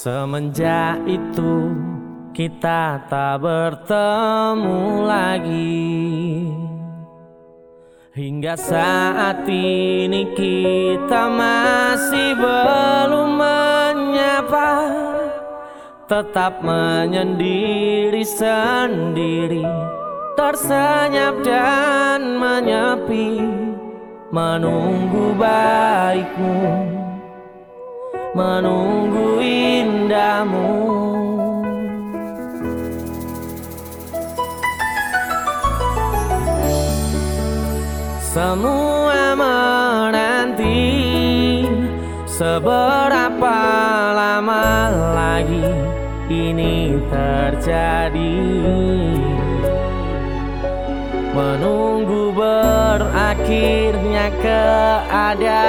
Semenjak itu kita tak bertemu lagi. Hingga saat ini kita masih belum menyapa. Tetap menyendiri sendiri Tersenyap dan menyepi. Menunggu baikmu menunggu indahmu. Semua menanti Seberapa lama lagi ini terjadi? Menunggu berakhirnya keadaan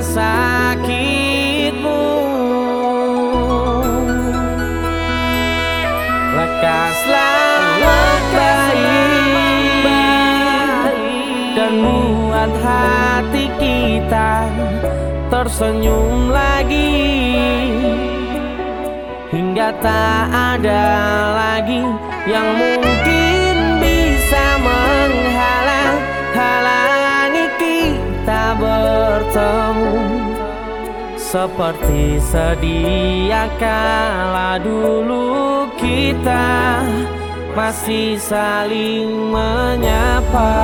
sakit tersenyum lagi. Hingga tak ada lagi yang mungkin bisa menghalang Halangi kita bertemu. Seperti sedia kala dulu kita masih saling menyapa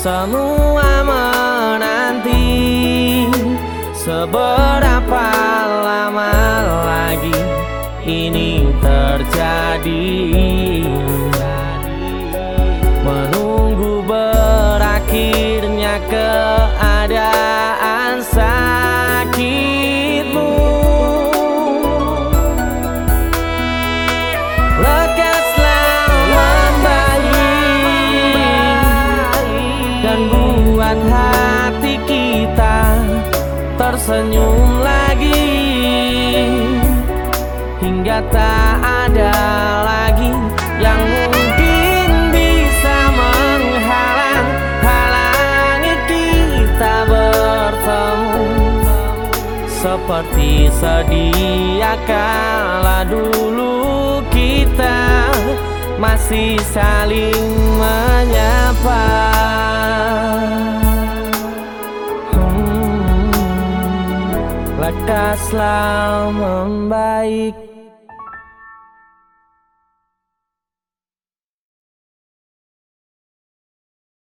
Semua menanti Seberapa lama lagi ini terjadi tersenyum lagi. Hingga tak ada lagi yang mungkin bisa menghalang Halangi kita bertemu. Seperti sedia kala dulu kita masih saling menyapa lekaslah membaik